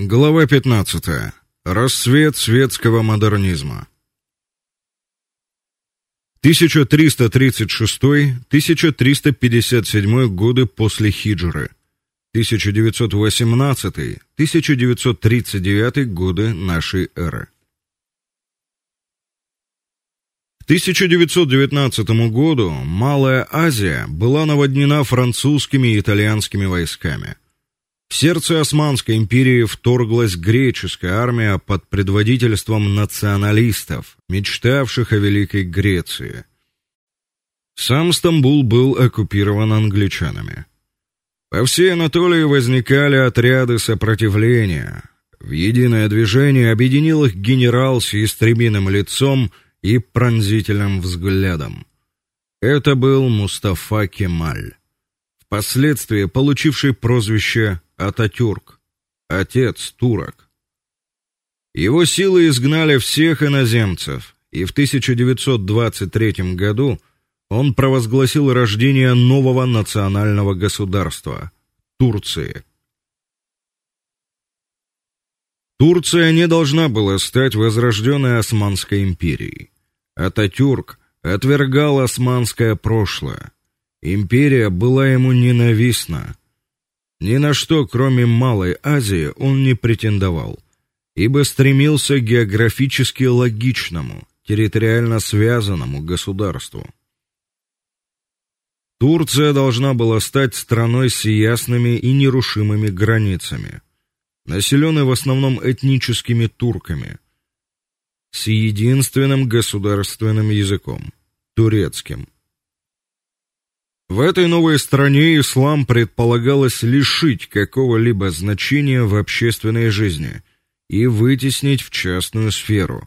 Глава 15. Рассвет светского модернизма. 1336-1357 годы после хиджры. 1918-1939 годы нашей эры. К 1919 году Малая Азия была наводнена французскими и итальянскими войсками. В сердце Османской империи вторглась греческая армия под предводительством националистов, мечтавших о великой Греции. Сам Стамбул был оккупирован англичанами. По всей Анатолии возникали отряды сопротивления. В единое движение объединил их генерал с ястребиным лицом и пронзительным взглядом. Это был Мустафа Кемаль, впоследствии получивший прозвище Ататюрк, отец турок. Его силы изгнали всех иноземцев, и в 1923 году он провозгласил рождение нового национального государства Турции. Турция не должна была стать возрожденной Османской империей. Ататюрк отвергал османское прошлое. Империя была ему ненавистна. Ни на что, кроме Малой Азии, он не претендовал, ибо стремился к географически логичному, территориально связанному государству. Турция должна была стать страной с ясными и нерушимыми границами, населенной в основном этническими турками, с единственным государственным языком турецким. В этой новой стране ислам предполагалось лишить какого-либо значения в общественной жизни и вытеснить в частную сферу,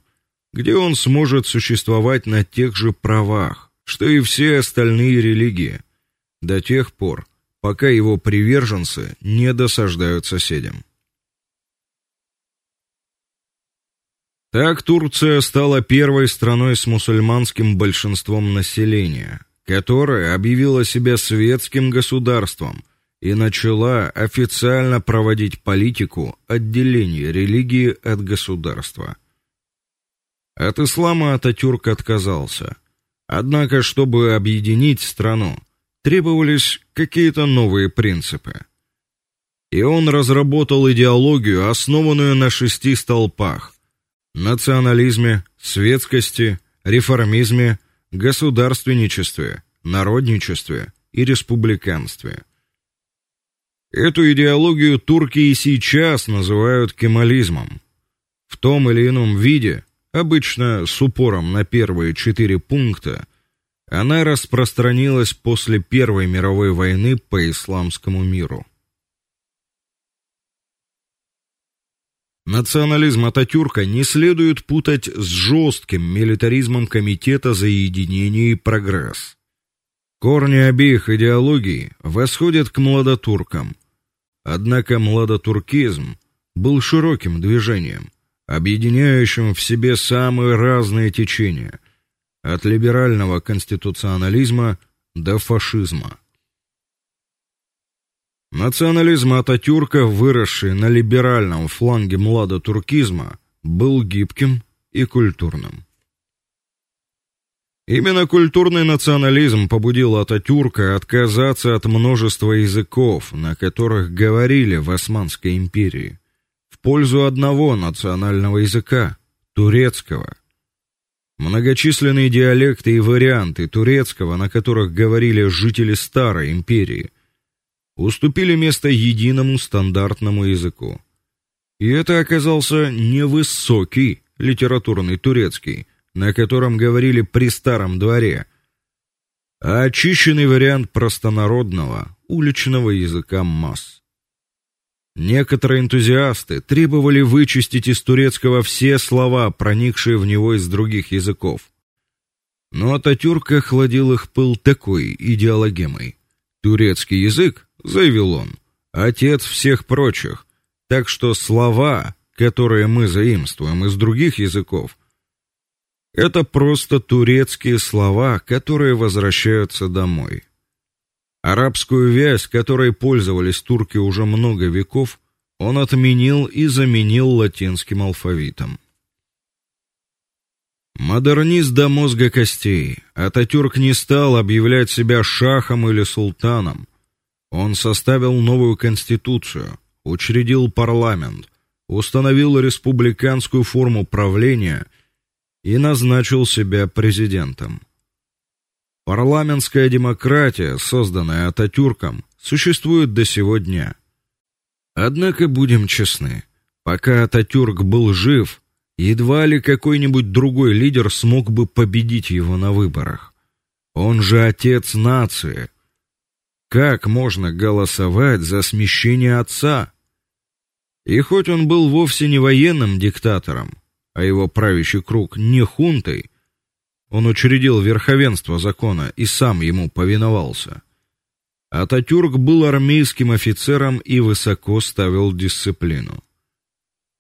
где он сможет существовать на тех же правах, что и все остальные религии, до тех пор, пока его приверженцы не досаждают соседям. Так Турция стала первой страной с мусульманским большинством населения – которая объявила себя светским государством и начала официально проводить политику отделения религии от государства. От ислама Ататюрк отказался. Однако, чтобы объединить страну, требовались какие-то новые принципы. И он разработал идеологию, основанную на шести столпах: национализме, светскости, реформизме, государственничестве, народничестве и республиканстве. Эту идеологию турки и сейчас называют кемализмом. В том или ином виде, обычно с упором на первые четыре пункта, она распространилась после Первой мировой войны по исламскому миру. Национализм Ататюрка не следует путать с жестким милитаризмом комитета за единение и прогресс. Корни обеих идеологий восходят к младотуркам. Однако младотуркизм был широким движением, объединяющим в себе самые разные течения, от либерального конституционализма до фашизма. Национализм Ататюрка, выросший на либеральном фланге младотуркизма, был гибким и культурным. Именно культурный национализм побудил Ататюрка отказаться от множества языков, на которых говорили в Османской империи, в пользу одного национального языка турецкого. Многочисленные диалекты и варианты турецкого, на которых говорили жители старой империи, уступили место единому стандартному языку. И это оказался невысокий литературный турецкий, на котором говорили при старом дворе, а очищенный вариант простонародного уличного языка масс. Некоторые энтузиасты требовали вычистить из турецкого все слова, проникшие в него из других языков. Но Ататюрк охладил их пыл такой идеологемой. Турецкий язык заявил он, отец всех прочих, так что слова, которые мы заимствуем из других языков, это просто турецкие слова, которые возвращаются домой. Арабскую вязь, которой пользовались турки уже много веков, он отменил и заменил латинским алфавитом. Модернист до мозга костей, Ататюрк не стал объявлять себя шахом или султаном. Он составил новую конституцию, учредил парламент, установил республиканскую форму правления и назначил себя президентом. Парламентская демократия, созданная Ататюрком, существует до сего дня. Однако будем честны, пока Ататюрк был жив, едва ли какой-нибудь другой лидер смог бы победить его на выборах. Он же отец нации. Как можно голосовать за смещение отца? И хоть он был вовсе не военным диктатором, а его правящий круг не хунтой, он учредил верховенство закона и сам ему повиновался. Ататюрк был армейским офицером и высоко ставил дисциплину.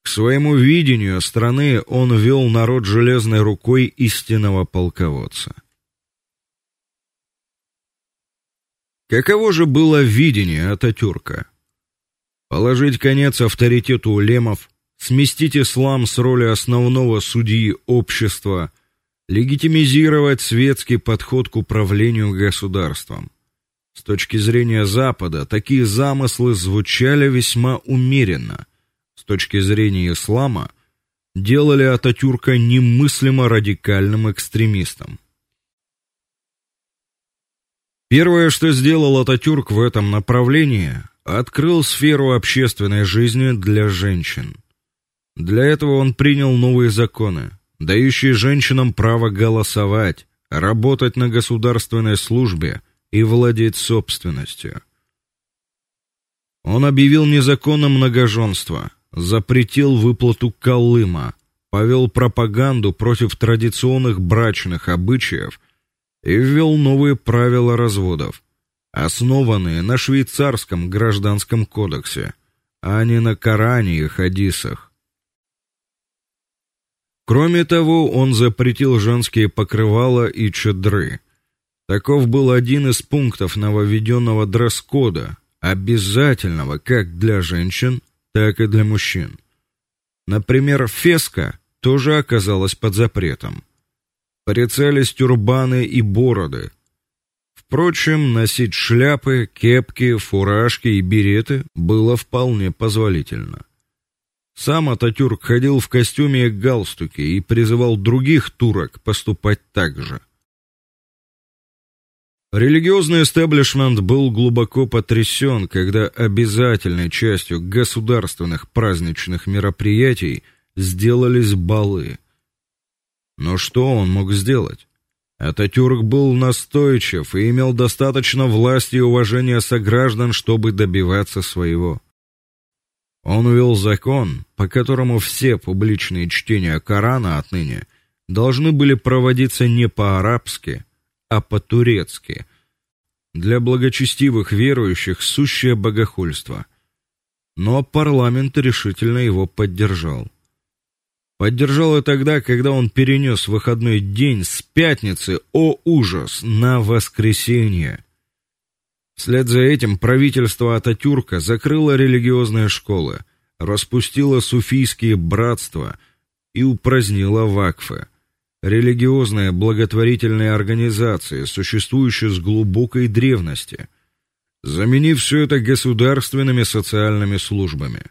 К своему видению страны он вел народ железной рукой истинного полководца. Каково же было видение Ататюрка? Положить конец авторитету улемов, сместить ислам с роли основного судьи общества, легитимизировать светский подход к управлению государством. С точки зрения Запада такие замыслы звучали весьма умеренно с точки зрения ислама, делали Ататюрка немыслимо радикальным экстремистом. Первое, что сделал Ататюрк в этом направлении, открыл сферу общественной жизни для женщин. Для этого он принял новые законы, дающие женщинам право голосовать, работать на государственной службе и владеть собственностью. Он объявил незаконным многоженство, запретил выплату колыма, повел пропаганду против традиционных брачных обычаев и ввел новые правила разводов, основанные на швейцарском гражданском кодексе, а не на Коране и хадисах. Кроме того, он запретил женские покрывала и чадры. Таков был один из пунктов нововведенного дресс-кода, обязательного как для женщин, так и для мужчин. Например, феска тоже оказалась под запретом. Порицались тюрбаны и бороды. Впрочем, носить шляпы, кепки, фуражки и береты было вполне позволительно. Сам Ататюрк ходил в костюме и галстуке и призывал других турок поступать так же. Религиозный эстаблишмент был глубоко потрясен, когда обязательной частью государственных праздничных мероприятий сделались балы. Но что он мог сделать? Ататюрк был настойчив и имел достаточно власти и уважения сограждан, чтобы добиваться своего. Он ввел закон, по которому все публичные чтения Корана отныне должны были проводиться не по-арабски, а по-турецки. Для благочестивых верующих сущее богохульство. Но парламент решительно его поддержал. Поддержал и тогда, когда он перенес выходной день с пятницы, о ужас, на воскресенье. Вслед за этим правительство Ататюрка закрыло религиозные школы, распустило суфийские братства и упразднило вакфы религиозные благотворительные организации, существующие с глубокой древности, заменив все это государственными социальными службами.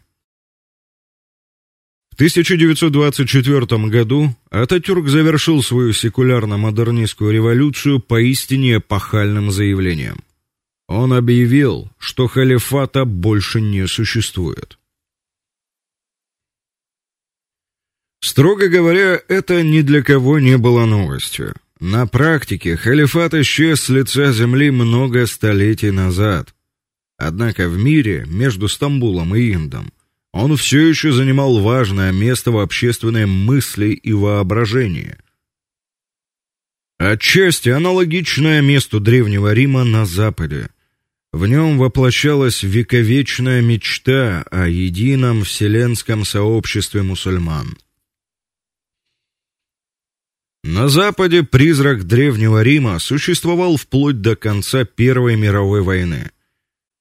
В 1924 году Ататюрк завершил свою секулярно-модернистскую революцию поистине эпохальным заявлением. Он объявил, что халифата больше не существует. Строго говоря, это ни для кого не было новостью. На практике халифат исчез с лица земли много столетий назад. Однако в мире между Стамбулом и Индом он все еще занимал важное место в общественной мысли и воображении. Отчасти аналогичное месту древнего Рима на западе. В нем воплощалась вековечная мечта о едином вселенском сообществе мусульман. На западе призрак древнего Рима существовал вплоть до конца Первой мировой войны.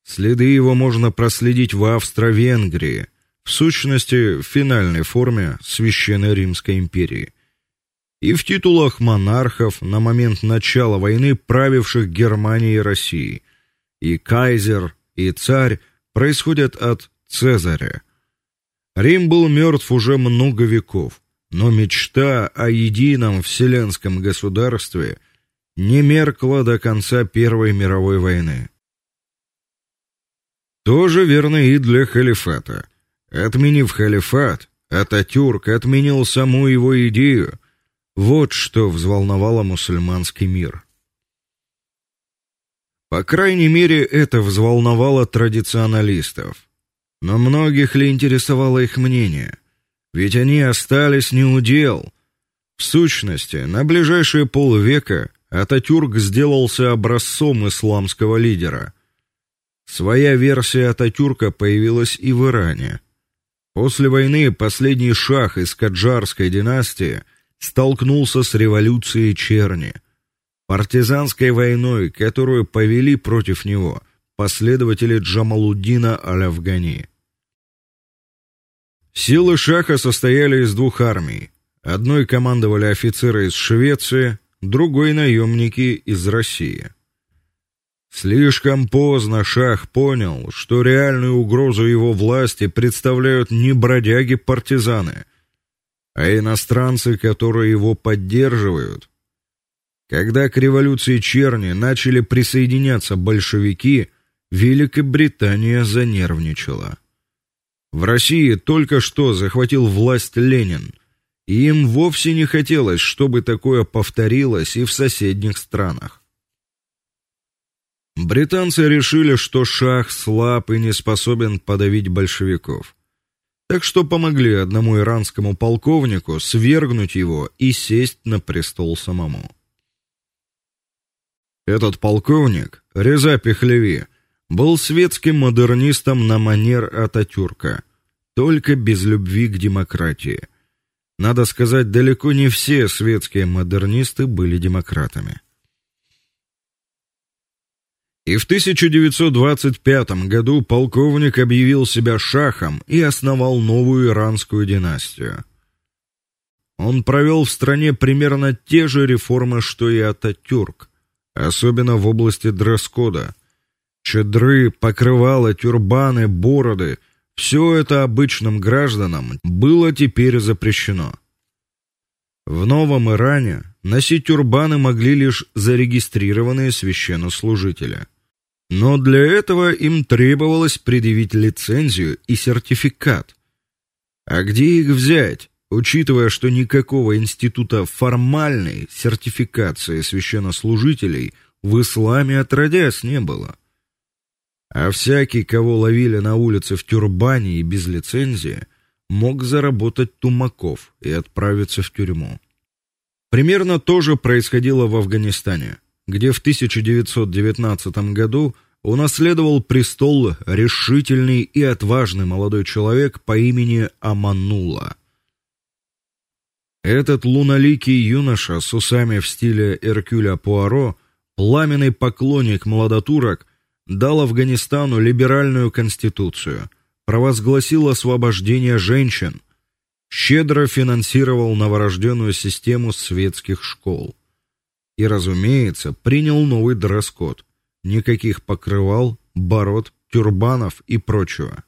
Следы его можно проследить в Австро-Венгрии, в сущности, в финальной форме Священной Римской империи. И в титулах монархов на момент начала войны правивших Германией и Россией. И кайзер, и царь происходят от Цезаря. Рим был мертв уже много веков, но мечта о едином вселенском государстве не меркла до конца Первой мировой войны. Тоже верно и для халифата. Отменив халифат, Ататюрк отменил саму его идею. Вот что взволновало мусульманский мир. По крайней мере, это взволновало традиционалистов. Но многих ли интересовало их мнение? Ведь они остались неудел. В сущности, на ближайшие полвека Ататюрк сделался образцом исламского лидера. Своя версия Ататюрка появилась и в Иране. После войны последний шах из Каджарской династии столкнулся с революцией черни, партизанской войной, которую повели против него последователи Джамалуддина аль-Афгани. Силы шаха состояли из двух армий. Одной командовали офицеры из Швеции, другой наемники из России. Слишком поздно шах понял, что реальную угрозу его власти представляют не бродяги-партизаны, а иностранцы, которые его поддерживают. Когда к революции черни начали присоединяться большевики, Великобритания занервничала. В России только что захватил власть Ленин, и им вовсе не хотелось, чтобы такое повторилось и в соседних странах. Британцы решили, что шах слаб и не способен подавить большевиков. Так что помогли одному иранскому полковнику свергнуть его и сесть на престол самому. Этот полковник, Реза Пехлеви, был светским модернистом на манер Ататюрка, только без любви к демократии. Надо сказать, далеко не все светские модернисты были демократами. И в 1925 году полковник объявил себя шахом и основал новую иранскую династию. Он провел в стране примерно те же реформы, что и Ататюрк, особенно в области дресс-кода. Чедры, покрывала, тюрбаны, бороды все это обычным гражданам было теперь запрещено. В Новом Иране носить тюрбаны могли лишь зарегистрированные священнослужители. Но для этого им требовалось предъявить лицензию и сертификат. А где их взять, учитывая, что никакого института формальной сертификации священнослужителей в исламе отродясь не было? А всякий, кого ловили на улице в тюрбане и без лицензии, мог заработать тумаков и отправиться в тюрьму. Примерно то же происходило в Афганистане, где в 1919 году унаследовал престол решительный и отважный молодой человек по имени Аманулла. Этот луноликий юноша с усами в стиле Эркюля Пуаро, пламенный поклонник младотурок, дал Афганистану либеральную конституцию, провозгласил освобождение женщин, щедро финансировал новорожденную систему светских школ. И, разумеется, принял новый дресс-код: никаких покрывал, бород, тюрбанов и прочего.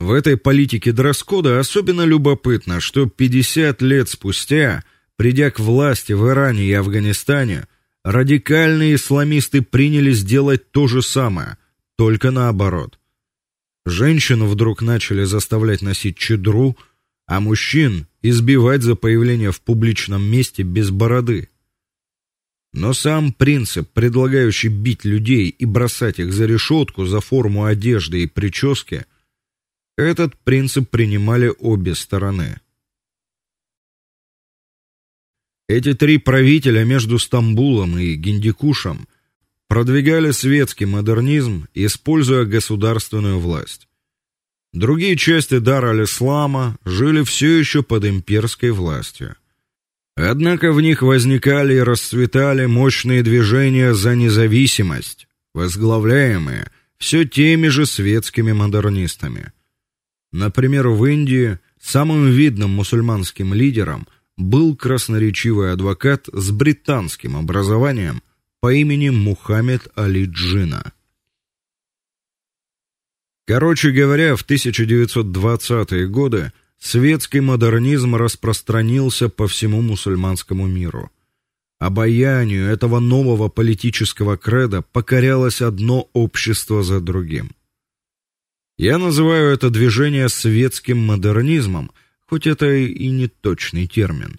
В этой политике дресс-кода особенно любопытно, что 50 лет спустя, придя к власти в Иране и Афганистане, радикальные исламисты принялись делать то же самое, только наоборот. Женщин вдруг начали заставлять носить чедру, а мужчин избивать за появление в публичном месте без бороды. Но сам принцип, предлагающий бить людей и бросать их за решетку за форму одежды и прически, этот принцип принимали обе стороны. Эти три правителя между Стамбулом и Гиндикушем продвигали светский модернизм, используя государственную власть. Другие части Дар-аль-Ислама жили все еще под имперской властью. Однако в них возникали и расцветали мощные движения за независимость, возглавляемые все теми же светскими модернистами. Например, в Индии самым видным мусульманским лидером был красноречивый адвокат с британским образованием по имени Мухаммед Али Джина. Короче говоря, в 1920-е годы светский модернизм распространился по всему мусульманскому миру. Обаянию этого нового политического креда покорялось одно общество за другим. Я называю это движение светским модернизмом, хоть это и не точный термин.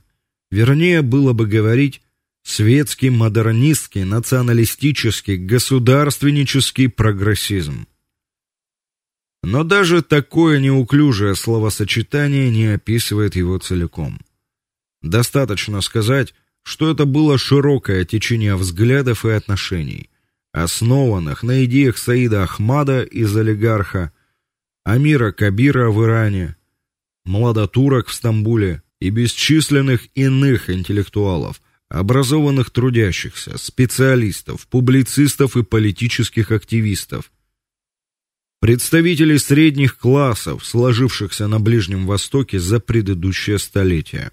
Вернее было бы говорить светский модернистский, националистический, государственнический прогрессизм. Но даже такое неуклюжее словосочетание не описывает его целиком. Достаточно сказать, что это было широкое течение взглядов и отношений, основанных на идеях Саида Ахмада из олигарха, Амира Кабира в Иране, младотурок в Стамбуле и бесчисленных иных интеллектуалов, образованных трудящихся, специалистов, публицистов и политических активистов, представителей средних классов, сложившихся на Ближнем Востоке за предыдущее столетие.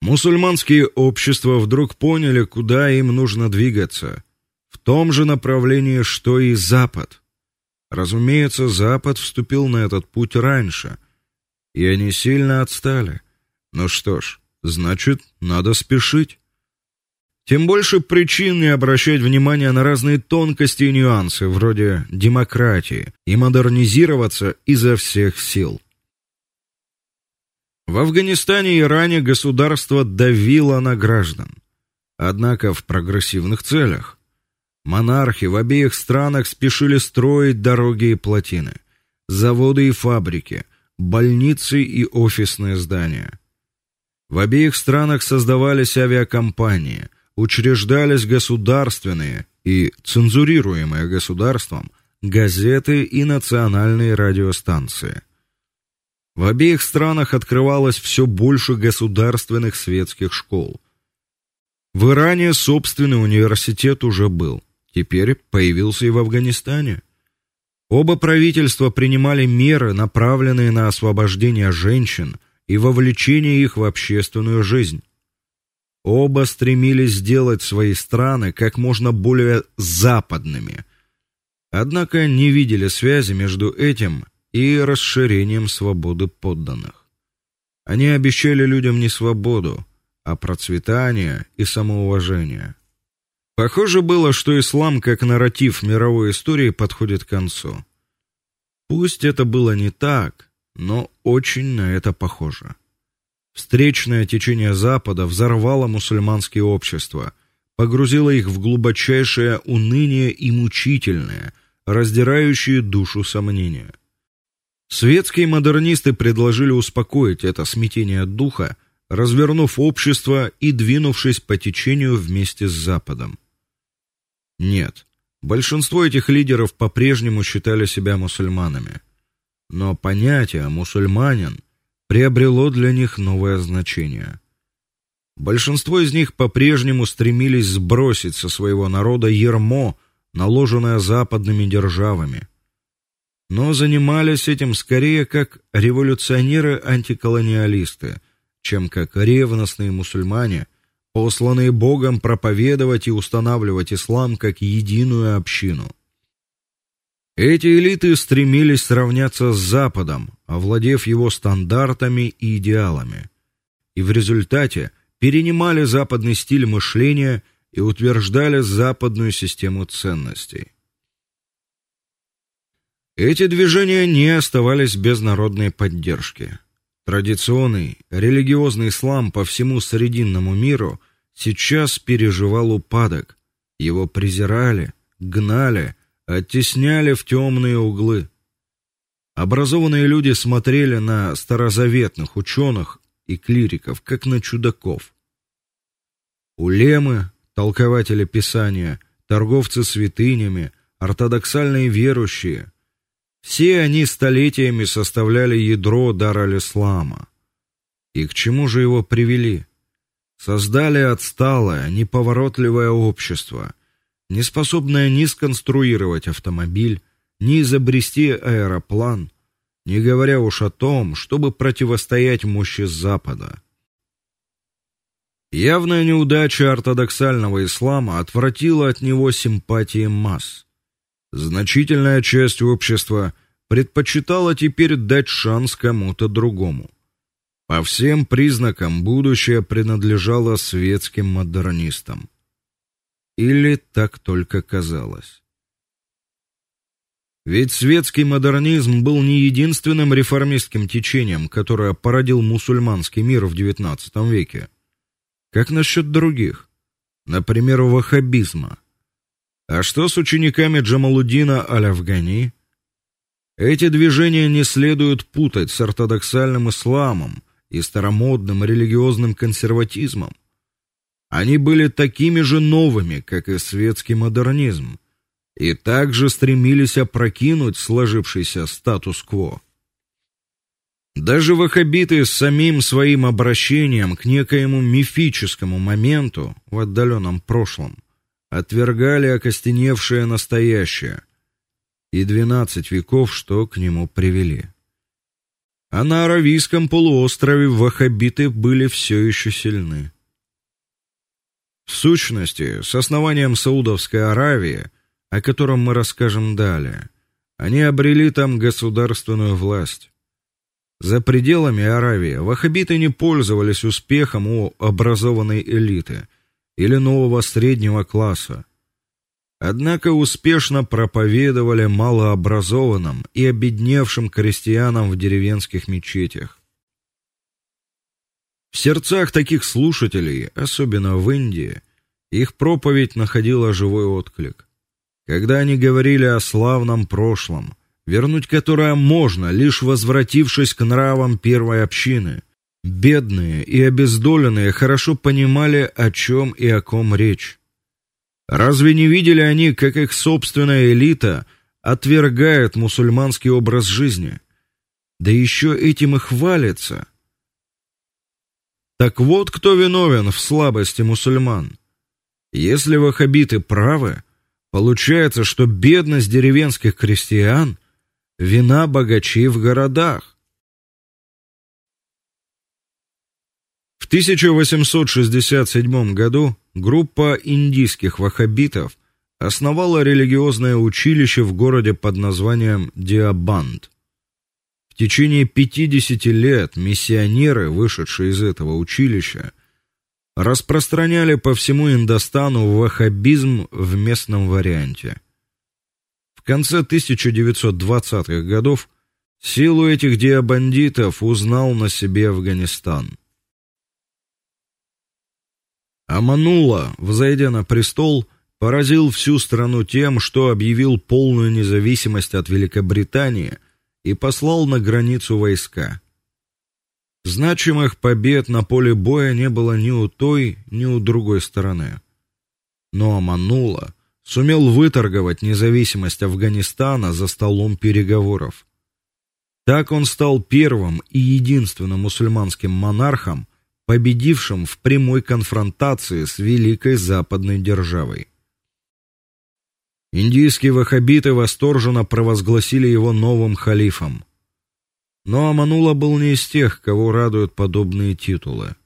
Мусульманские общества вдруг поняли, куда им нужно двигаться, в том же направлении, что и Запад. Разумеется, Запад вступил на этот путь раньше, и они сильно отстали. Ну что ж, значит, надо спешить. Тем больше причин не обращать внимания на разные тонкости и нюансы, вроде демократии, и модернизироваться изо всех сил. В Афганистане и Иране государство давило на граждан, однако в прогрессивных целях. Монархи в обеих странах спешили строить дороги и плотины, заводы и фабрики, больницы и офисные здания. В обеих странах создавались авиакомпании – учреждались государственные и цензурируемые государством газеты и национальные радиостанции. В обеих странах открывалось все больше государственных светских школ. В Иране собственный университет уже был, теперь появился и в Афганистане. Оба правительства принимали меры, направленные на освобождение женщин и вовлечение их в общественную жизнь. Оба стремились сделать свои страны как можно более западными. Однако не видели связи между этим и расширением свободы подданных. Они обещали людям не свободу, а процветание и самоуважение. Похоже было, что ислам как нарратив мировой истории подходит к концу. Пусть это было не так, но очень на это похоже. Встречное течение Запада взорвало мусульманские общества, погрузило их в глубочайшее уныние и мучительное, раздирающее душу сомнения. Светские модернисты предложили успокоить это смятение духа, развернув общество и двинувшись по течению вместе с Западом. Нет, большинство этих лидеров по-прежнему считали себя мусульманами. Но понятие мусульманин приобрело для них новое значение. Большинство из них по-прежнему стремились сбросить со своего народа ярмо, наложенное западными державами. Но занимались этим скорее как революционеры-антиколониалисты, чем как ревностные мусульмане, посланные Богом проповедовать и устанавливать ислам как единую общину. Эти элиты стремились сравняться с Западом, овладев его стандартами и идеалами, и в результате перенимали западный стиль мышления и утверждали западную систему ценностей. Эти движения не оставались без народной поддержки. Традиционный религиозный ислам по всему срединному миру сейчас переживал упадок. Его презирали, гнали, оттесняли в темные углы. Образованные люди смотрели на старозаветных ученых и клириков как на чудаков. Улемы, толкователи Писания, торговцы святынями, ортодоксальные верующие все они столетиями составляли ядро Дар-аль-Ислама. И к чему же его привели? Создали отсталое, неповоротливое общество, не способная ни сконструировать автомобиль, ни изобрести аэроплан, не говоря уж о том, чтобы противостоять мощи Запада. Явная неудача ортодоксального ислама отвратила от него симпатии масс. Значительная часть общества предпочитала теперь дать шанс кому-то другому. По всем признакам будущее принадлежало светским модернистам. Или так только казалось. Ведь светский модернизм был не единственным реформистским течением, которое породил мусульманский мир в XIX веке. Как насчет других? Например, ваххабизма. А что с учениками Джамалуддина аль-Афгани? Эти движения не следует путать с ортодоксальным исламом и старомодным религиозным консерватизмом. Они были такими же новыми, как и светский модернизм, и также стремились опрокинуть сложившийся статус-кво. Даже ваххабиты с самим своим обращением к некоему мифическому моменту в отдаленном прошлом отвергали окостеневшее настоящее и двенадцать веков, что к нему привели. А на Аравийском полуострове ваххабиты были все еще сильны. В сущности, с основанием Саудовской Аравии, о котором мы расскажем далее, они обрели там государственную власть. За пределами Аравии ваххабиты не пользовались успехом у образованной элиты или нового среднего класса. Однако успешно проповедовали малообразованным и обедневшим крестьянам в деревенских мечетях. В сердцах таких слушателей, особенно в Индии, их проповедь находила живой отклик. Когда они говорили о славном прошлом, вернуть которое можно, лишь возвратившись к нравам первой общины. Бедные и обездоленные хорошо понимали, о чем и о ком речь. Разве не видели они, как их собственная элита отвергает мусульманский образ жизни? Да еще этим и хвалится. Так вот, кто виновен в слабости мусульман. Если ваххабиты правы, получается, что бедность деревенских крестьян вина богачей в городах. В 1867 году группа индийских ваххабитов основала религиозное училище в городе под названием Диабанд. Течение 50 лет миссионеры, вышедшие из этого училища, распространяли по всему Индостану ваххабизм в местном варианте. В конце 1920-х годов силу этих диабандитов узнал на себе Афганистан. Аманула, взойдя на престол, поразил всю страну тем, что объявил полную независимость от Великобритании и послал на границу войска. Значимых побед на поле боя не было ни у той, ни у другой стороны. Но Аманула сумел выторговать независимость Афганистана за столом переговоров. Так он стал первым и единственным мусульманским монархом, победившим в прямой конфронтации с великой западной державой. Индийские ваххабиты восторженно провозгласили его новым халифом. Но Аманула был не из тех, кого радуют подобные титулы.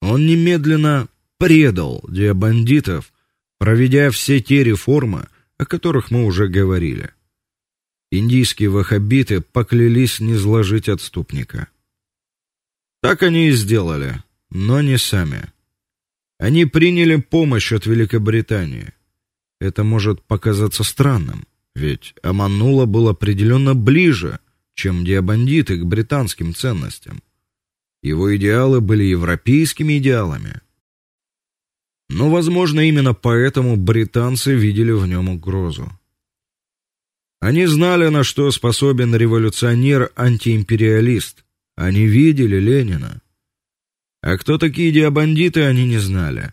Он немедленно предал диабандитов проведя все те реформы, о которых мы уже говорили. Индийские ваххабиты поклялись не зложить отступника. Так они и сделали, но не сами. Они приняли помощь от Великобритании. Это может показаться странным, ведь Аманула был определенно ближе, чем диабандиты к британским ценностям. Его идеалы были европейскими идеалами. Но, возможно, именно поэтому британцы видели в нем угрозу. Они знали, на что способен революционер-антиимпериалист. Они видели Ленина. А кто такие диабандиты, они не знали.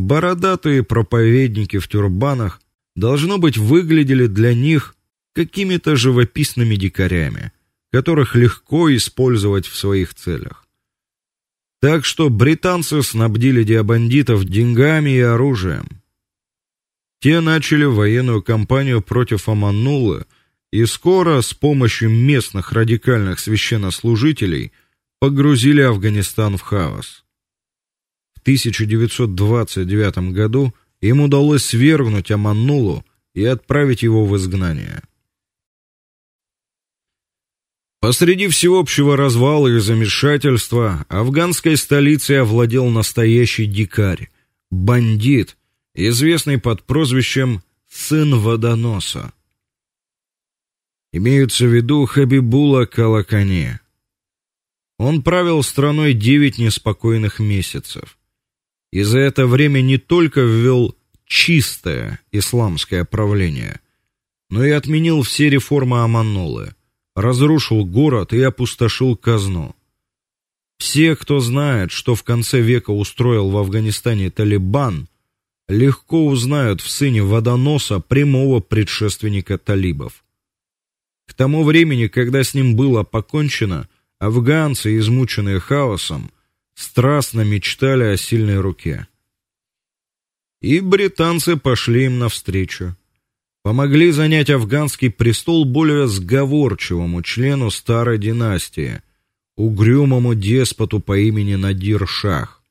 Бородатые проповедники в тюрбанах должно быть выглядели для них какими-то живописными дикарями, которых легко использовать в своих целях. Так что британцы снабдили диабандитов деньгами и оружием. Те начали военную кампанию против Аманулы и скоро с помощью местных радикальных священнослужителей погрузили Афганистан в хаос. В 1929 году им удалось свергнуть Аманулу и отправить его в изгнание. Посреди всеобщего развала и замешательства афганской столицей овладел настоящий дикарь, бандит, известный под прозвищем сын водоноса. Имеются в виду Хабибула Калакани. Он правил страной девять неспокойных месяцев. И за это время не только ввел чистое исламское правление, но и отменил все реформы Аманулы, разрушил город и опустошил казну. Все, кто знает, что в конце века устроил в Афганистане Талибан, легко узнают в сыне водоноса прямого предшественника талибов. К тому времени, когда с ним было покончено, афганцы, измученные хаосом, страстно мечтали о сильной руке. И британцы пошли им навстречу. Помогли занять афганский престол более сговорчивому члену старой династии, угрюмому деспоту по имени Надир Шах.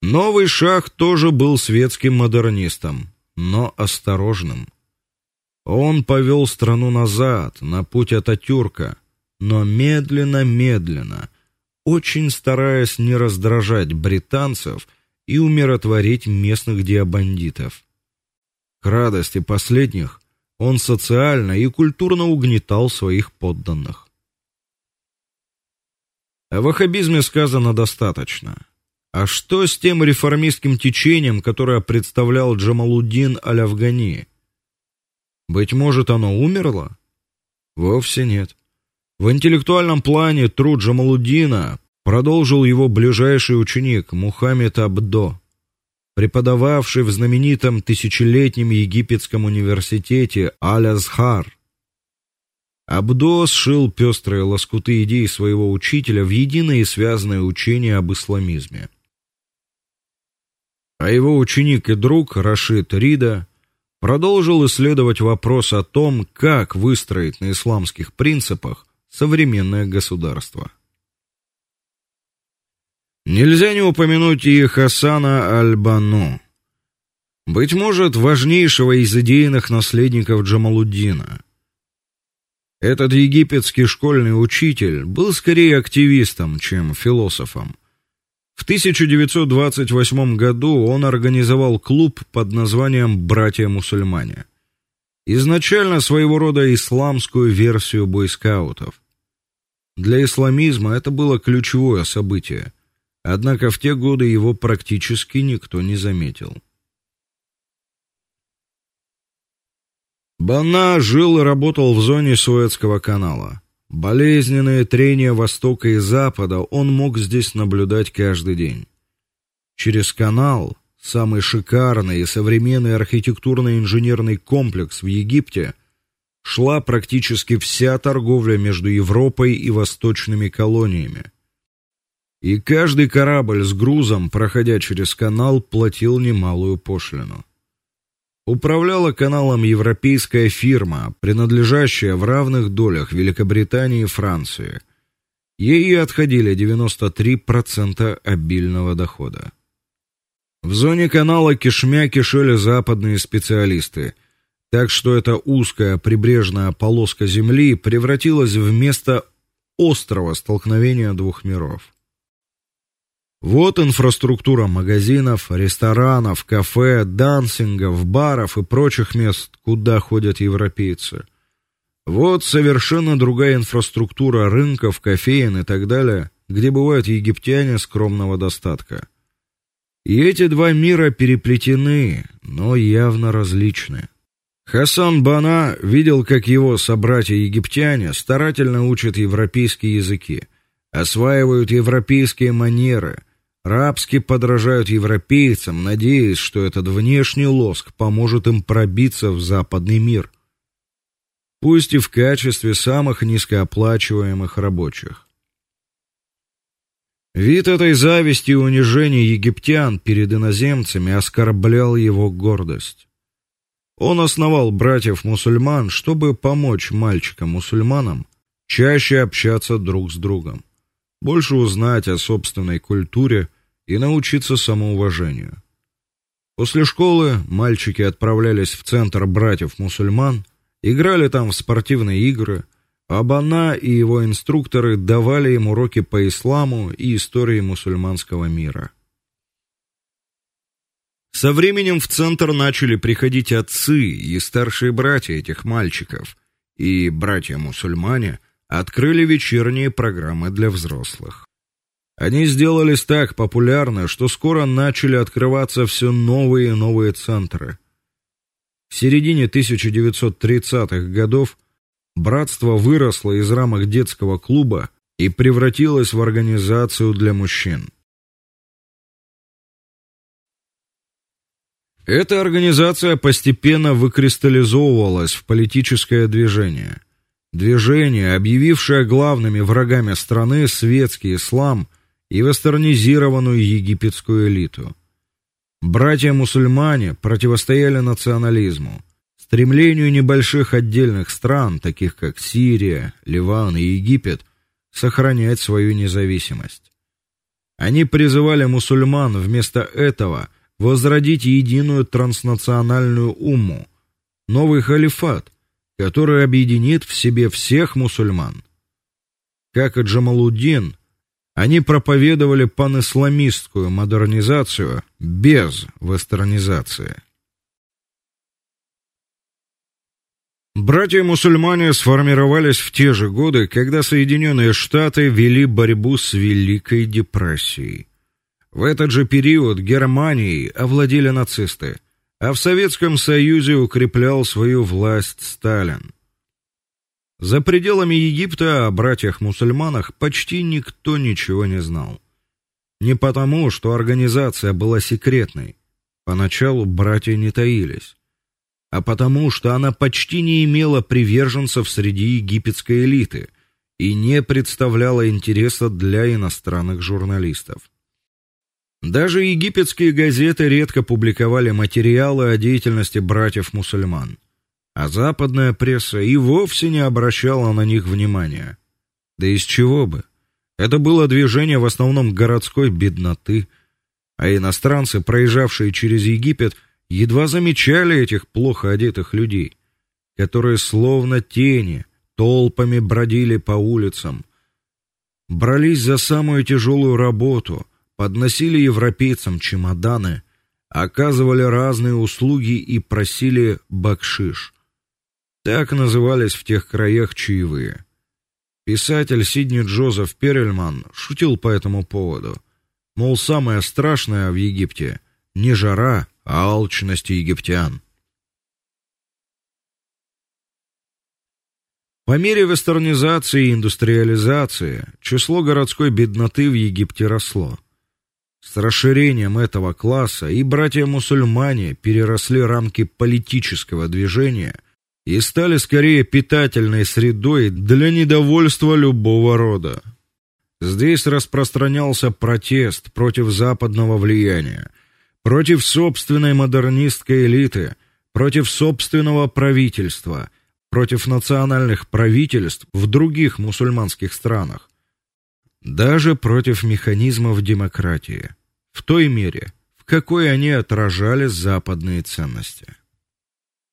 Новый шах тоже был светским модернистом, но осторожным. Он повел страну назад, на путь Ататюрка, но медленно-медленно, очень стараясь не раздражать британцев и умиротворить местных диабандитов. К радости последних он социально и культурно угнетал своих подданных. О ваххабизме сказано достаточно. А что с тем реформистским течением, которое представлял Джамалуддин аль-Афгани? Быть может, оно умерло? Вовсе нет. В интеллектуальном плане труд Джамалуддина продолжил его ближайший ученик Мухаммед Абдо, преподававший в знаменитом тысячелетнем египетском университете Аль-Азхар. Абдо сшил пестрые лоскуты идей своего учителя в единое и связанное учение об исламизме. А его ученик и друг Рашид Рида продолжил исследовать вопрос о том, как выстроить на исламских принципах современное государство. Нельзя не упомянуть и Хасана аль-Бану, быть может, важнейшего из идейных наследников Джамалуддина. Этот египетский школьный учитель был скорее активистом, чем философом. В 1928 году он организовал клуб под названием Братья-мусульмане. Изначально своего рода исламскую версию бойскаутов. Для исламизма это было ключевое событие. Однако в те годы его практически никто не заметил. Бана жил и работал в зоне Суэцкого канала. Болезненные трения востока и запада он мог здесь наблюдать каждый день. Через канал, самый шикарный и современный архитектурно-инженерный комплекс в Египте, шла практически вся торговля между Европой и восточными колониями. И каждый корабль с грузом, проходя через канал, платил немалую пошлину. Управляла каналом европейская фирма, принадлежащая в равных долях Великобритании и Франции. Ей отходили 93% обильного дохода. В зоне канала кишмя кишели западные специалисты, так что эта узкая прибрежная полоска земли превратилась в место острого столкновения двух миров. Вот инфраструктура магазинов, ресторанов, кафе, дансингов, баров и прочих мест, куда ходят европейцы. Вот совершенно другая инфраструктура рынков, кофеен и так далее, где бывают египтяне скромного достатка. И эти два мира переплетены, но явно различны. Хасан Бана видел, как его собратья-египтяне старательно учат европейские языки, осваивают европейские манеры – рабски подражают европейцам, надеясь, что этот внешний лоск поможет им пробиться в западный мир, пусть и в качестве самых низкооплачиваемых рабочих. Вид этой зависти и унижения египтян перед иноземцами оскорблял его гордость. Он основал братьев-мусульман, чтобы помочь мальчикам-мусульманам чаще общаться друг с другом, больше узнать о собственной культуре и научиться самоуважению. После школы мальчики отправлялись в центр братьев-мусульман, играли там в спортивные игры, а Бана и его инструкторы давали им уроки по исламу и истории мусульманского мира. Со временем в центр начали приходить отцы и старшие братья этих мальчиков, и братья-мусульмане открыли вечерние программы для взрослых. Они сделались так популярны, что скоро начали открываться все новые и новые центры. В середине 1930-х годов братство выросло из рамок детского клуба и превратилось в организацию для мужчин. Эта организация постепенно выкристаллизовывалась в политическое движение. Движение, объявившее главными врагами страны светский ислам и вестернизированную египетскую элиту. Братья-мусульмане противостояли национализму, стремлению небольших отдельных стран, таких как Сирия, Ливан и Египет, сохранять свою независимость. Они призывали мусульман вместо этого – возродить единую транснациональную умму, новый халифат, который объединит в себе всех мусульман. Как и Джамалуддин, они проповедовали панисламистскую модернизацию без вестернизации. Братья-мусульмане сформировались в те же годы, когда Соединенные Штаты вели борьбу с Великой депрессией. В этот же период Германией овладели нацисты, а в Советском Союзе укреплял свою власть Сталин. За пределами Египта о братьях-мусульманах почти никто ничего не знал. Не потому, что организация была секретной. Поначалу братья не таились, а потому, что она почти не имела приверженцев среди египетской элиты и не представляла интереса для иностранных журналистов. Даже египетские газеты редко публиковали материалы о деятельности братьев-мусульман, а западная пресса и вовсе не обращала на них внимания. Да из чего бы? Это было движение в основном городской бедноты, а иностранцы, проезжавшие через Египет, едва замечали этих плохо одетых людей, которые словно тени толпами бродили по улицам, брались за самую тяжелую работу подносили европейцам чемоданы, оказывали разные услуги и просили бакшиш. Так назывались в тех краях чаевые. Писатель Сидни Джозеф Перельман шутил по этому поводу. Мол, самое страшное в Египте не жара, а алчность египтян. По мере вестернизации и индустриализации число городской бедноты в Египте росло. С расширением этого класса и братья-мусульмане переросли рамки политического движения и стали скорее питательной средой для недовольства любого рода. Здесь распространялся протест против западного влияния, против собственной модернистской элиты, против собственного правительства, против национальных правительств в других мусульманских странах даже против механизмов демократии, в той мере, в какой они отражали западные ценности.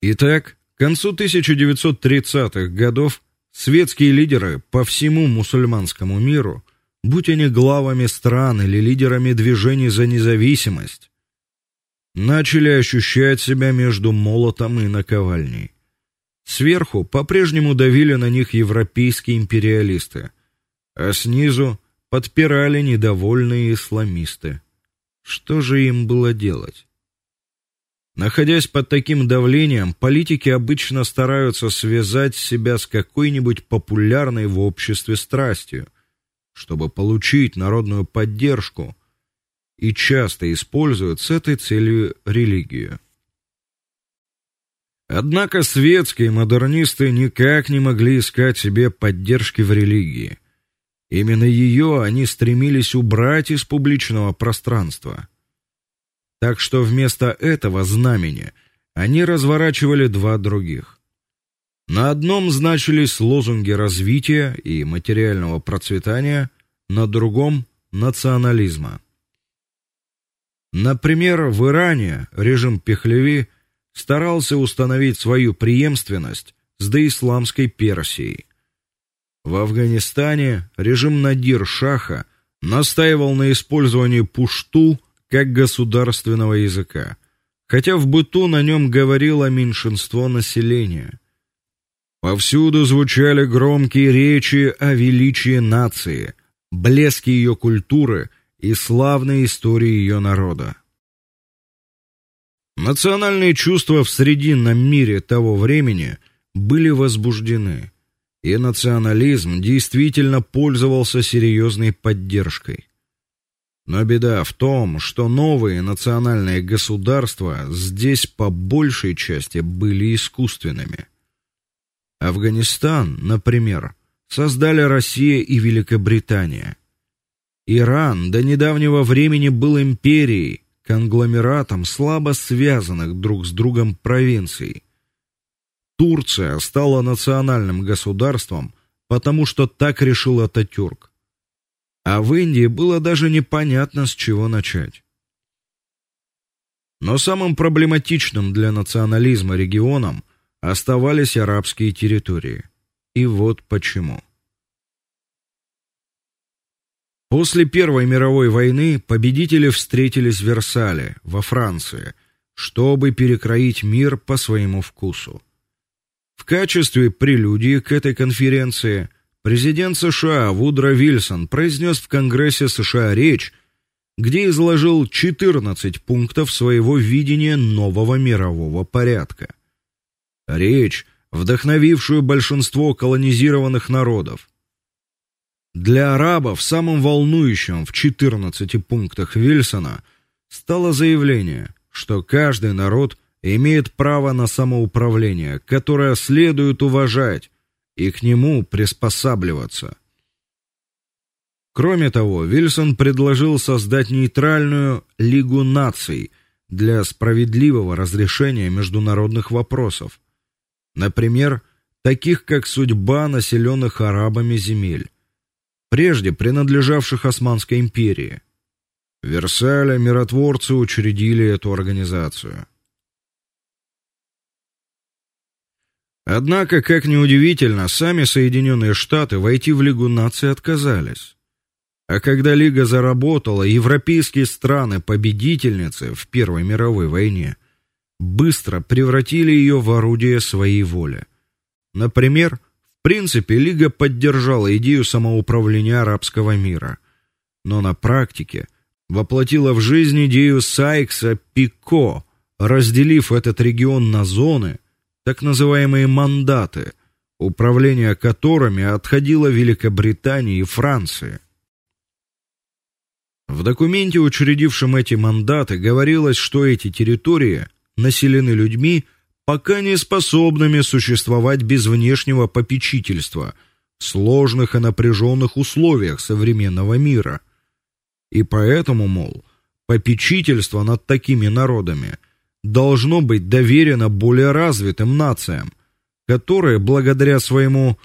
Итак, к концу 1930-х годов светские лидеры по всему мусульманскому миру, будь они главами стран или лидерами движений за независимость, начали ощущать себя между молотом и наковальней. Сверху по-прежнему давили на них европейские империалисты, а снизу подпирали недовольные исламисты. Что же им было делать? Находясь под таким давлением, политики обычно стараются связать себя с какой-нибудь популярной в обществе страстью, чтобы получить народную поддержку, и часто используют с этой целью религию. Однако светские модернисты никак не могли искать себе поддержки в религии. Именно ее они стремились убрать из публичного пространства. Так что вместо этого знамени они разворачивали два других. На одном значились лозунги развития и материального процветания, на другом национализма. Например, в Иране режим Пехлеви старался установить свою преемственность с доисламской Персией. В Афганистане режим Надир-Шаха настаивал на использовании пушту как государственного языка, хотя в быту на нем говорило меньшинство населения. Повсюду звучали громкие речи о величии нации, блеске ее культуры и славной истории ее народа. Национальные чувства в срединном мире того времени были возбуждены, и национализм действительно пользовался серьезной поддержкой. Но беда в том, что новые национальные государства здесь по большей части были искусственными. Афганистан, например, создали Россия и Великобритания. Иран до недавнего времени был империей, конгломератом слабо связанных друг с другом провинций. Турция стала национальным государством, потому что так решил Ататюрк. А в Индии было даже непонятно, с чего начать. Но самым проблематичным для национализма регионом оставались арабские территории. И вот почему. После Первой мировой войны победители встретились в Версале, во Франции, чтобы перекроить мир по своему вкусу. В качестве прелюдии к этой конференции президент США Вудро Вильсон произнес в Конгрессе США речь, где изложил 14 пунктов своего видения нового мирового порядка. Речь, вдохновившую большинство колонизированных народов. Для арабов самым волнующим в 14 пунктах Вильсона стало заявление, что каждый народ имеет право на самоуправление, которое следует уважать и к нему приспосабливаться. Кроме того, Вильсон предложил создать нейтральную лигу наций для справедливого разрешения международных вопросов, например, таких как судьба населенных арабами земель прежде принадлежавших Османской империи. В Версале миротворцы учредили эту организацию. Однако, как ни удивительно, сами Соединенные Штаты войти в Лигу наций отказались. А когда Лига заработала, европейские страны-победительницы в Первой мировой войне быстро превратили ее в орудие своей воли. Например, в принципе, Лига поддержала идею самоуправления арабского мира, но на практике воплотила в жизнь идею Сайкса-Пико, разделив этот регион на зоны, так называемые мандаты, управление которыми отходило Великобритании и Франции. В документе, учредившем эти мандаты, говорилось, что эти территории населены людьми, пока не способными существовать без внешнего попечительства в сложных и напряженных условиях современного мира. И поэтому, мол, попечительство над такими народами должно быть доверено более развитым нациям, которые благодаря своему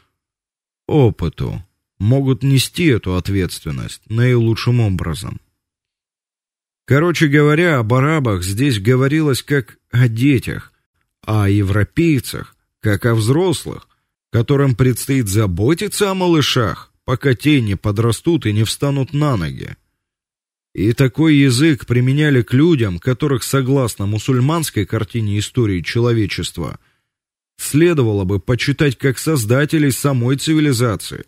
опыту могут нести эту ответственность наилучшим образом. Короче говоря, об арабах здесь говорилось как о детях, а о европейцах, как о взрослых, которым предстоит заботиться о малышах, пока те не подрастут и не встанут на ноги. И такой язык применяли к людям, которых, согласно мусульманской картине истории человечества, следовало бы почитать как создателей самой цивилизации,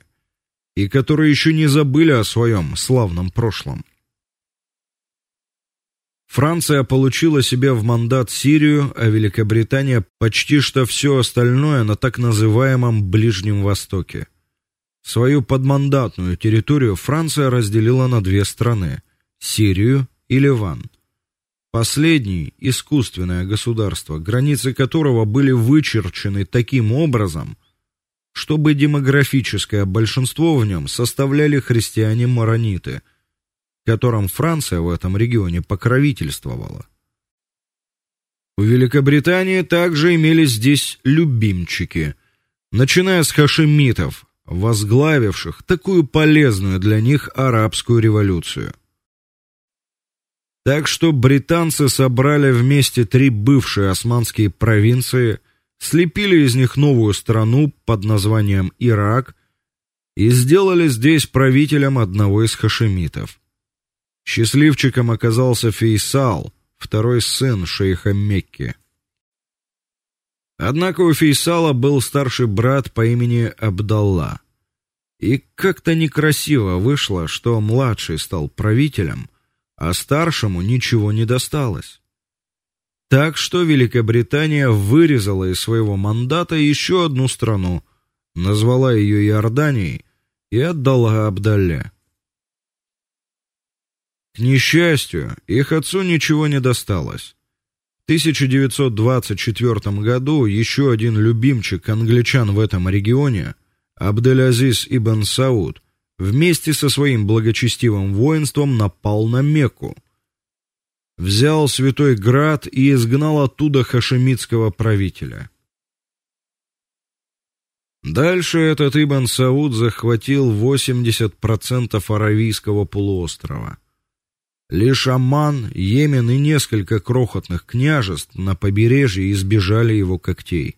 и которые еще не забыли о своем славном прошлом. Франция получила себе в мандат Сирию, а Великобритания почти что все остальное на так называемом Ближнем Востоке. Свою подмандатную территорию Франция разделила на две страны: Сирию и Ливан. Последний искусственное государство, границы которого были вычерчены таким образом, чтобы демографическое большинство в нем составляли христиане-марониты, которым Франция в этом регионе покровительствовала. У Великобритании также имелись здесь любимчики, начиная с хашимитов, возглавивших такую полезную для них арабскую революцию. Так что британцы собрали вместе три бывшие османские провинции, слепили из них новую страну под названием Ирак и сделали здесь правителем одного из хашимитов. Счастливчиком оказался Фейсал, второй сын шейха Мекки. Однако у Фейсала был старший брат по имени Абдалла. И как-то некрасиво вышло, что младший стал правителем, а старшему ничего не досталось. Так что Великобритания вырезала из своего мандата еще одну страну, назвала ее Иорданией и отдала Абдалле. К несчастью, их отцу ничего не досталось. В 1924 году еще один любимчик англичан в этом регионе, Абдель-Азиз ибн Сауд, вместе со своим благочестивым воинством напал на Мекку. Взял Святой Град и изгнал оттуда хашемитского правителя. Дальше этот Ибн Сауд захватил 80% аравийского полуострова. Лишь Оман, Йемен и несколько крохотных княжеств на побережье избежали его когтей.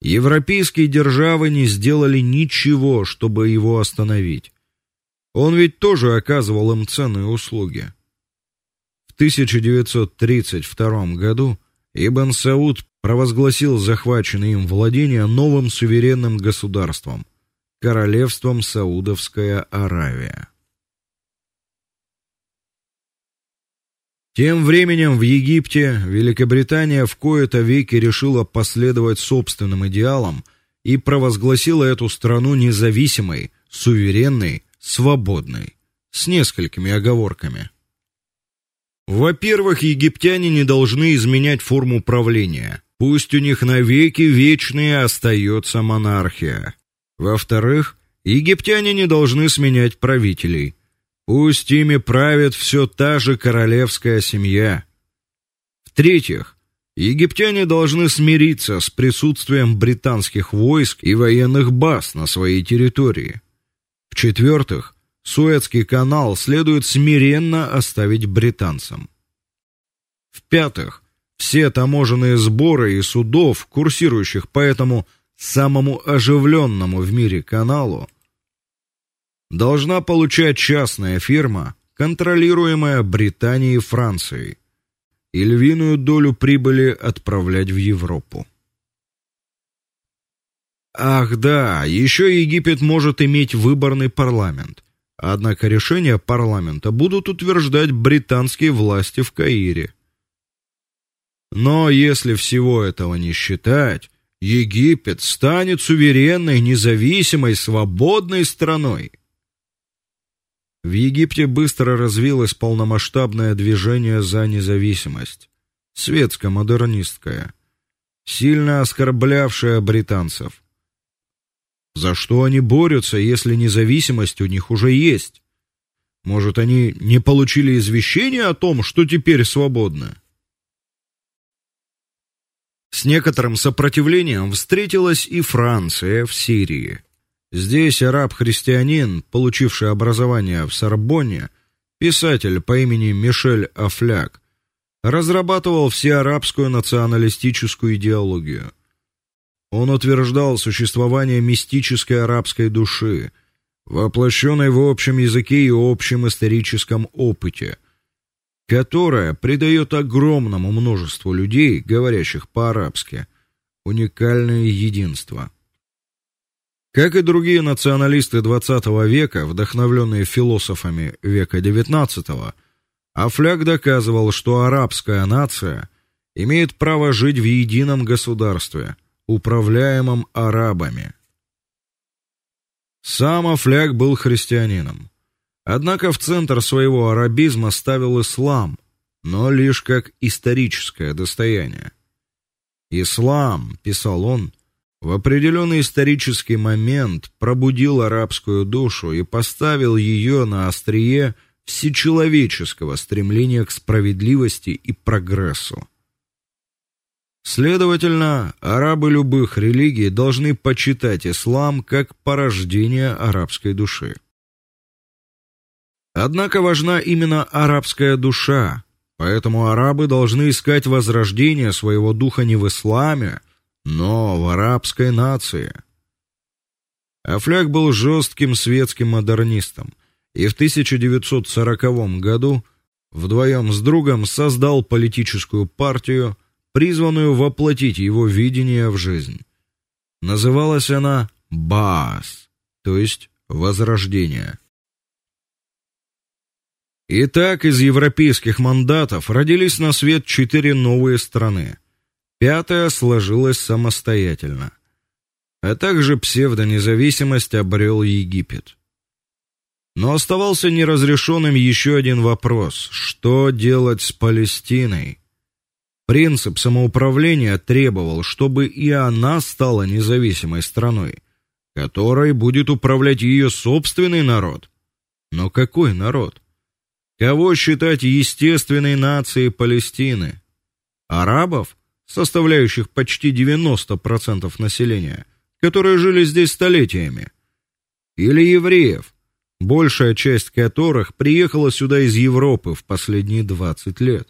Европейские державы не сделали ничего, чтобы его остановить. Он ведь тоже оказывал им ценные услуги. В 1932 году Ибн Сауд провозгласил захваченные им владения новым суверенным государством королевством Саудовская Аравия. Тем временем в Египте Великобритания в кои-то веки решила последовать собственным идеалам и провозгласила эту страну независимой, суверенной, свободной, с несколькими оговорками. Во-первых, египтяне не должны изменять форму правления. Пусть у них навеки вечные остается монархия. Во-вторых, египтяне не должны сменять правителей. Пусть ими правит все та же королевская семья. В-третьих, египтяне должны смириться с присутствием британских войск и военных баз на своей территории. В-четвертых, Суэцкий канал следует смиренно оставить британцам. В-пятых, все таможенные сборы и судов, курсирующих по этому самому оживленному в мире каналу, должна получать частная фирма, контролируемая Британией и Францией, и львиную долю прибыли отправлять в Европу. Ах, да, еще Египет может иметь выборный парламент. Однако решения парламента будут утверждать британские власти в Каире. Но если всего этого не считать, Египет станет суверенной, независимой, свободной страной. В Египте быстро развилось полномасштабное движение за независимость, светско-модернистское, сильно оскорблявшее британцев. За что они борются, если независимость у них уже есть? Может, они не получили извещения о том, что теперь свободны? С некоторым сопротивлением встретилась и Франция в Сирии. Здесь араб-христианин, получивший образование в Сорбонне, писатель по имени Мишель Афляк, разрабатывал всеарабскую националистическую идеологию. Он утверждал существование мистической арабской души, воплощенной в общем языке и общем историческом опыте, которая придает огромному множеству людей, говорящих по-арабски, уникальное единство. Как и другие националисты XX века, вдохновленные философами века XIX, Афляк доказывал, что арабская нация имеет право жить в едином государстве, управляемом арабами. Сам Афляк был христианином. Однако в центр своего арабизма ставил ислам, но лишь как историческое достояние. Ислам, писал он, в определенный исторический момент пробудил арабскую душу и поставил ее на острие всечеловеческого стремления к справедливости и прогрессу. Следовательно, арабы любых религий должны почитать ислам как порождение арабской души. Однако важна именно арабская душа, поэтому арабы должны искать возрождение своего духа не в исламе, но в арабской нации. Афляк был жестким светским модернистом и в 1940 году вдвоем с другом создал политическую партию призванную воплотить его видение в жизнь. Называлась она Баас, то есть возрождение. Итак, из европейских мандатов родились на свет четыре новые страны. Пятая сложилась самостоятельно. А также псевдонезависимость обрел Египет. Но оставался неразрешенным еще один вопрос: что делать с Палестиной? Принцип самоуправления требовал, чтобы и она стала независимой страной, которой будет управлять ее собственный народ. Но какой народ? Кого считать естественной нацией Палестины? Арабов, составляющих почти 90% населения, которые жили здесь столетиями, или евреев, большая часть которых приехала сюда из Европы в последние 20 лет?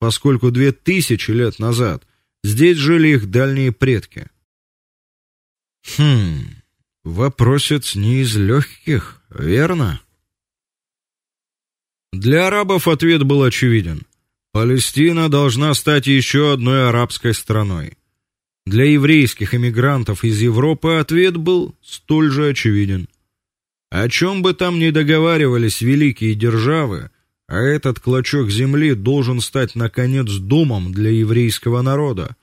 поскольку две тысячи лет назад здесь жили их дальние предки. Хм. Вопросец не из легких, верно? Для арабов ответ был очевиден. Палестина должна стать еще одной арабской страной. Для еврейских эмигрантов из Европы ответ был столь же очевиден. О чем бы там ни договаривались великие державы, а этот клочок земли должен стать наконец домом для еврейского народа,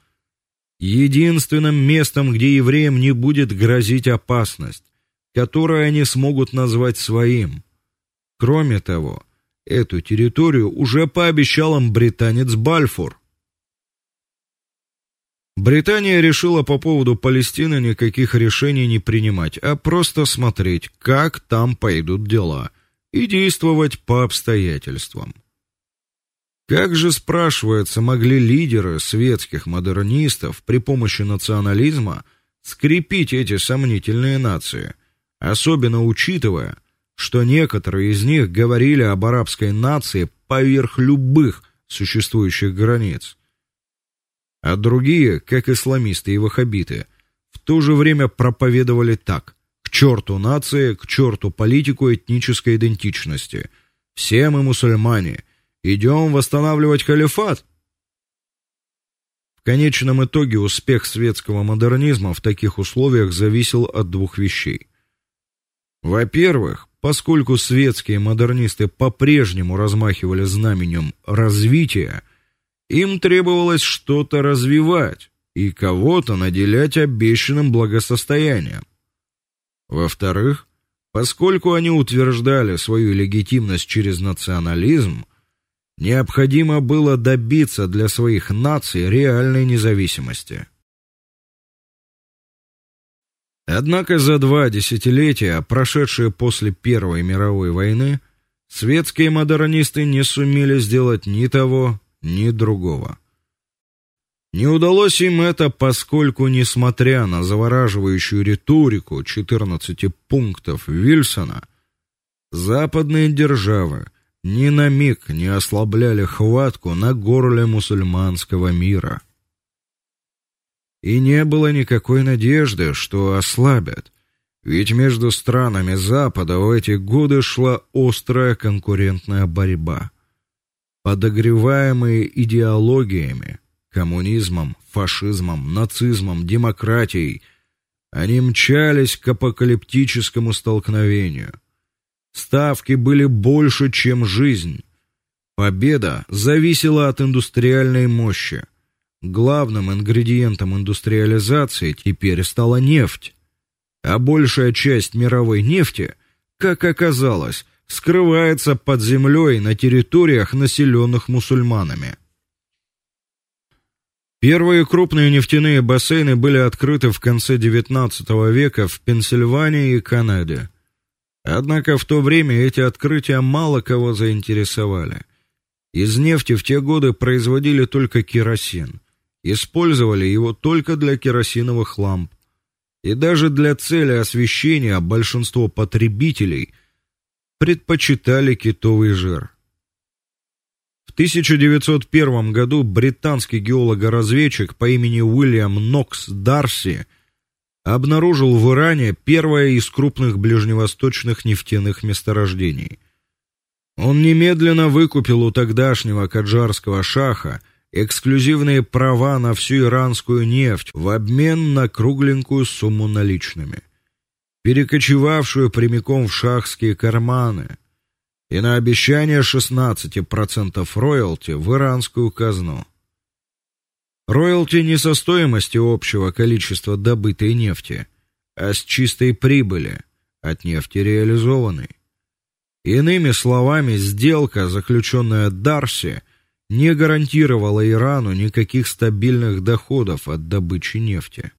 единственным местом, где евреям не будет грозить опасность, которую они смогут назвать своим. Кроме того, эту территорию уже пообещал им британец Бальфур. Британия решила по поводу Палестины никаких решений не принимать, а просто смотреть, как там пойдут дела и действовать по обстоятельствам. Как же спрашивается, могли лидеры светских модернистов при помощи национализма скрепить эти сомнительные нации, особенно учитывая, что некоторые из них говорили об арабской нации поверх любых существующих границ, а другие, как исламисты и ваххабиты, в то же время проповедовали так: к черту нации, к черту политику этнической идентичности. Все мы мусульмане. Идем восстанавливать халифат. В конечном итоге успех светского модернизма в таких условиях зависел от двух вещей. Во-первых, поскольку светские модернисты по-прежнему размахивали знаменем развития, им требовалось что-то развивать и кого-то наделять обещанным благосостоянием. Во-вторых, поскольку они утверждали свою легитимность через национализм, необходимо было добиться для своих наций реальной независимости. Однако за два десятилетия, прошедшие после Первой мировой войны, светские модернисты не сумели сделать ни того, ни другого. Не удалось им это, поскольку, несмотря на завораживающую риторику 14 пунктов Вильсона, западные державы ни на миг не ослабляли хватку на горле мусульманского мира. И не было никакой надежды, что ослабят, ведь между странами Запада в эти годы шла острая конкурентная борьба, подогреваемые идеологиями коммунизмом, фашизмом, нацизмом, демократией. Они мчались к апокалиптическому столкновению. Ставки были больше, чем жизнь. Победа зависела от индустриальной мощи. Главным ингредиентом индустриализации теперь стала нефть. А большая часть мировой нефти, как оказалось, скрывается под землей на территориях, населенных мусульманами. Первые крупные нефтяные бассейны были открыты в конце XIX века в Пенсильвании и Канаде. Однако в то время эти открытия мало кого заинтересовали. Из нефти в те годы производили только керосин. Использовали его только для керосиновых ламп. И даже для цели освещения большинство потребителей предпочитали китовый жир. В 1901 году британский геолог-разведчик по имени Уильям Нокс Дарси обнаружил в Иране первое из крупных ближневосточных нефтяных месторождений. Он немедленно выкупил у тогдашнего каджарского шаха эксклюзивные права на всю иранскую нефть в обмен на кругленькую сумму наличными, перекочевавшую прямиком в шахские карманы, и на обещание 16% роялти в иранскую казну. Роялти не со стоимости общего количества добытой нефти, а с чистой прибыли от нефти реализованной. Иными словами, сделка, заключенная Дарси, не гарантировала Ирану никаких стабильных доходов от добычи нефти.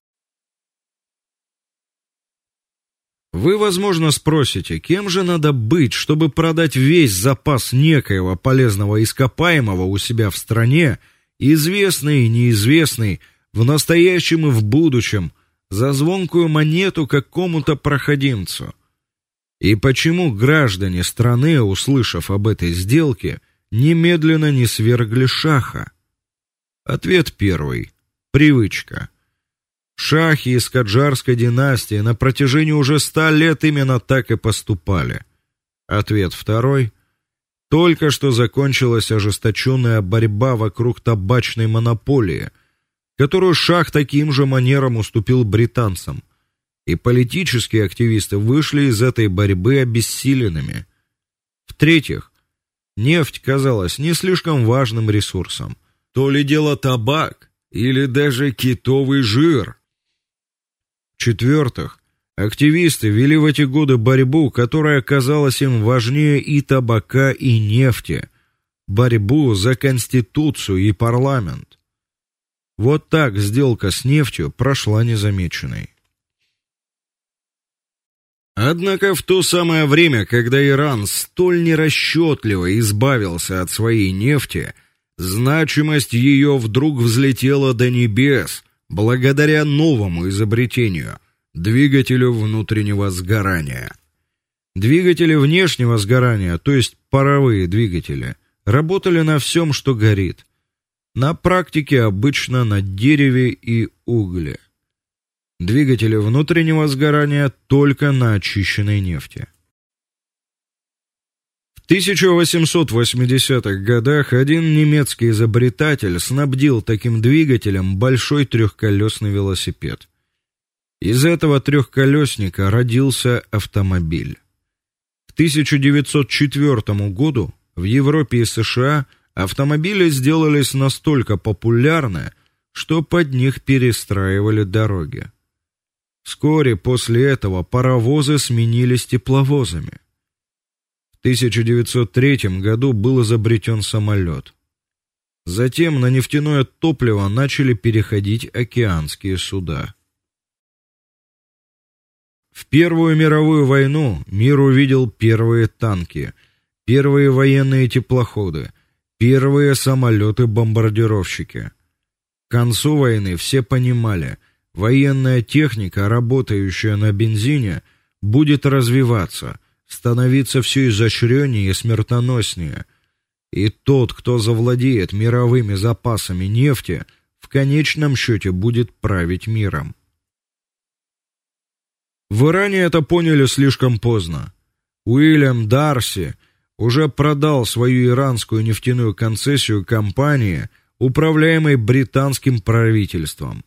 Вы, возможно, спросите, кем же надо быть, чтобы продать весь запас некоего полезного ископаемого у себя в стране известный и неизвестный, в настоящем и в будущем, за звонкую монету какому-то проходимцу. И почему граждане страны, услышав об этой сделке, немедленно не свергли шаха? Ответ первый привычка. Шахи из Каджарской династии на протяжении уже ста лет именно так и поступали. Ответ второй только что закончилась ожесточенная борьба вокруг табачной монополии, которую Шах таким же манером уступил британцам, и политические активисты вышли из этой борьбы обессиленными. В-третьих, нефть казалась не слишком важным ресурсом. То ли дело табак или даже китовый жир. В-четвертых, Активисты вели в эти годы борьбу, которая казалась им важнее и табака, и нефти, борьбу за конституцию и парламент. Вот так сделка с нефтью прошла незамеченной. Однако в то самое время, когда Иран столь нерасчетливо избавился от своей нефти, значимость ее вдруг взлетела до небес благодаря новому изобретению двигателю внутреннего сгорания. Двигатели внешнего сгорания, то есть паровые двигатели, работали на всем, что горит. На практике обычно на дереве и угле. Двигатели внутреннего сгорания только на очищенной нефти. В 1880-х годах один немецкий изобретатель снабдил таким двигателем большой трехколесный велосипед. Из этого трехколесника родился автомобиль. К 1904 году в Европе и США автомобили сделались настолько популярны, что под них перестраивали дороги. Вскоре после этого паровозы сменились тепловозами. В 1903 году был изобретен самолет. Затем на нефтяное топливо начали переходить океанские суда. В Первую мировую войну мир увидел первые танки, первые военные теплоходы, первые самолеты-бомбардировщики. К концу войны все понимали, военная техника, работающая на бензине, будет развиваться, становиться все изощреннее и смертоноснее. И тот, кто завладеет мировыми запасами нефти, в конечном счете будет править миром. В Иране это поняли слишком поздно. Уильям Дарси уже продал свою иранскую нефтяную концессию компании, управляемой британским правительством.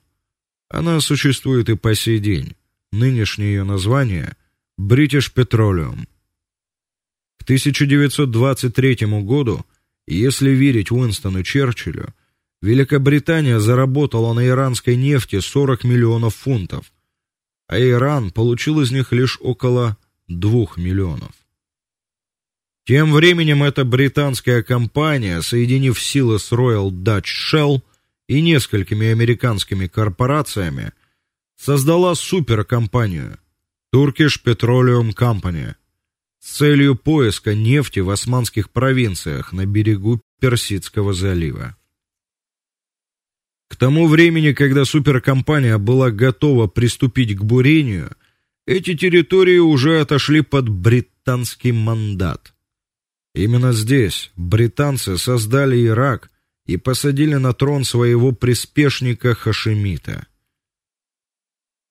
Она существует и по сей день. Нынешнее ее название British Petroleum. К 1923 году, если верить Уинстону Черчиллю, Великобритания заработала на иранской нефти 40 миллионов фунтов а Иран получил из них лишь около 2 миллионов. Тем временем эта британская компания, соединив силы с Royal Dutch Shell, и несколькими американскими корпорациями создала суперкомпанию Turkish Petroleum Company с целью поиска нефти в османских провинциях на берегу Персидского залива. К тому времени, когда суперкомпания была готова приступить к бурению, эти территории уже отошли под британский мандат. Именно здесь британцы создали Ирак и посадили на трон своего приспешника Хашимита.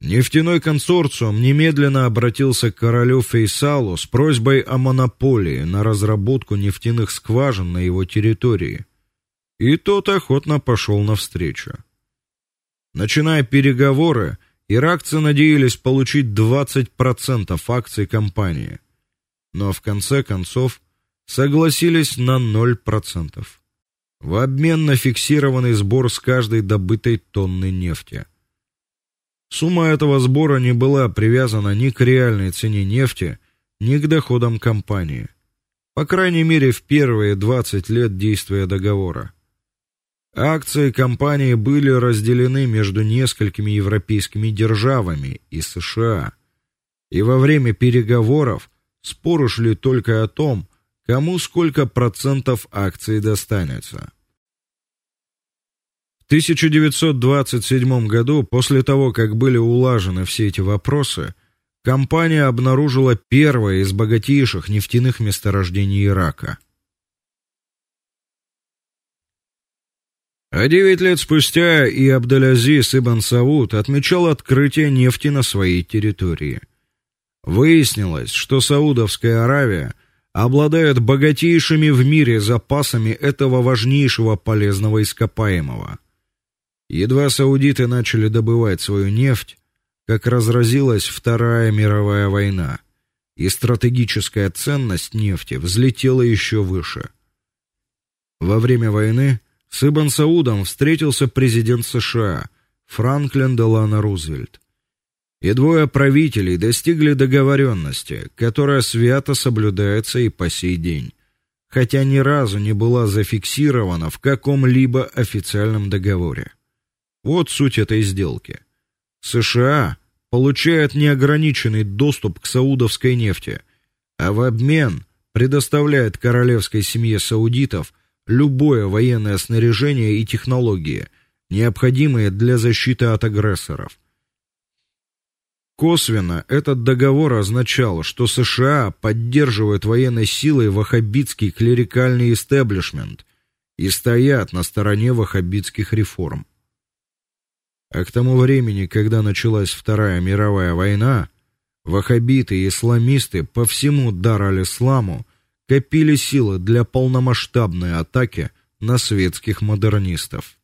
Нефтяной консорциум немедленно обратился к королю Фейсалу с просьбой о монополии на разработку нефтяных скважин на его территории. И тот охотно пошел навстречу. Начиная переговоры, иракцы надеялись получить 20% акций компании, но в конце концов согласились на 0% в обмен на фиксированный сбор с каждой добытой тонны нефти. Сумма этого сбора не была привязана ни к реальной цене нефти, ни к доходам компании. По крайней мере, в первые 20 лет действия договора. Акции компании были разделены между несколькими европейскими державами и США. И во время переговоров споры шли только о том, кому сколько процентов акций достанется. 1927 году, после того, как были улажены все эти вопросы, компания обнаружила первое из богатейших нефтяных месторождений Ирака. А девять лет спустя и Абдалязис ибн Сауд отмечал открытие нефти на своей территории. Выяснилось, что Саудовская Аравия обладает богатейшими в мире запасами этого важнейшего полезного ископаемого – Едва саудиты начали добывать свою нефть, как разразилась Вторая мировая война, и стратегическая ценность нефти взлетела еще выше. Во время войны с Ибн Саудом встретился президент США Франклин Делано Рузвельт. И двое правителей достигли договоренности, которая свято соблюдается и по сей день, хотя ни разу не была зафиксирована в каком-либо официальном договоре. Вот суть этой сделки. США получают неограниченный доступ к саудовской нефти, а в обмен предоставляет королевской семье саудитов любое военное снаряжение и технологии, необходимые для защиты от агрессоров. Косвенно этот договор означал, что США поддерживают военной силой ваххабитский клерикальный истеблишмент и стоят на стороне ваххабитских реформ. А к тому времени, когда началась Вторая мировая война, ваххабиты и исламисты по всему Дар-аль-Исламу копили силы для полномасштабной атаки на светских модернистов.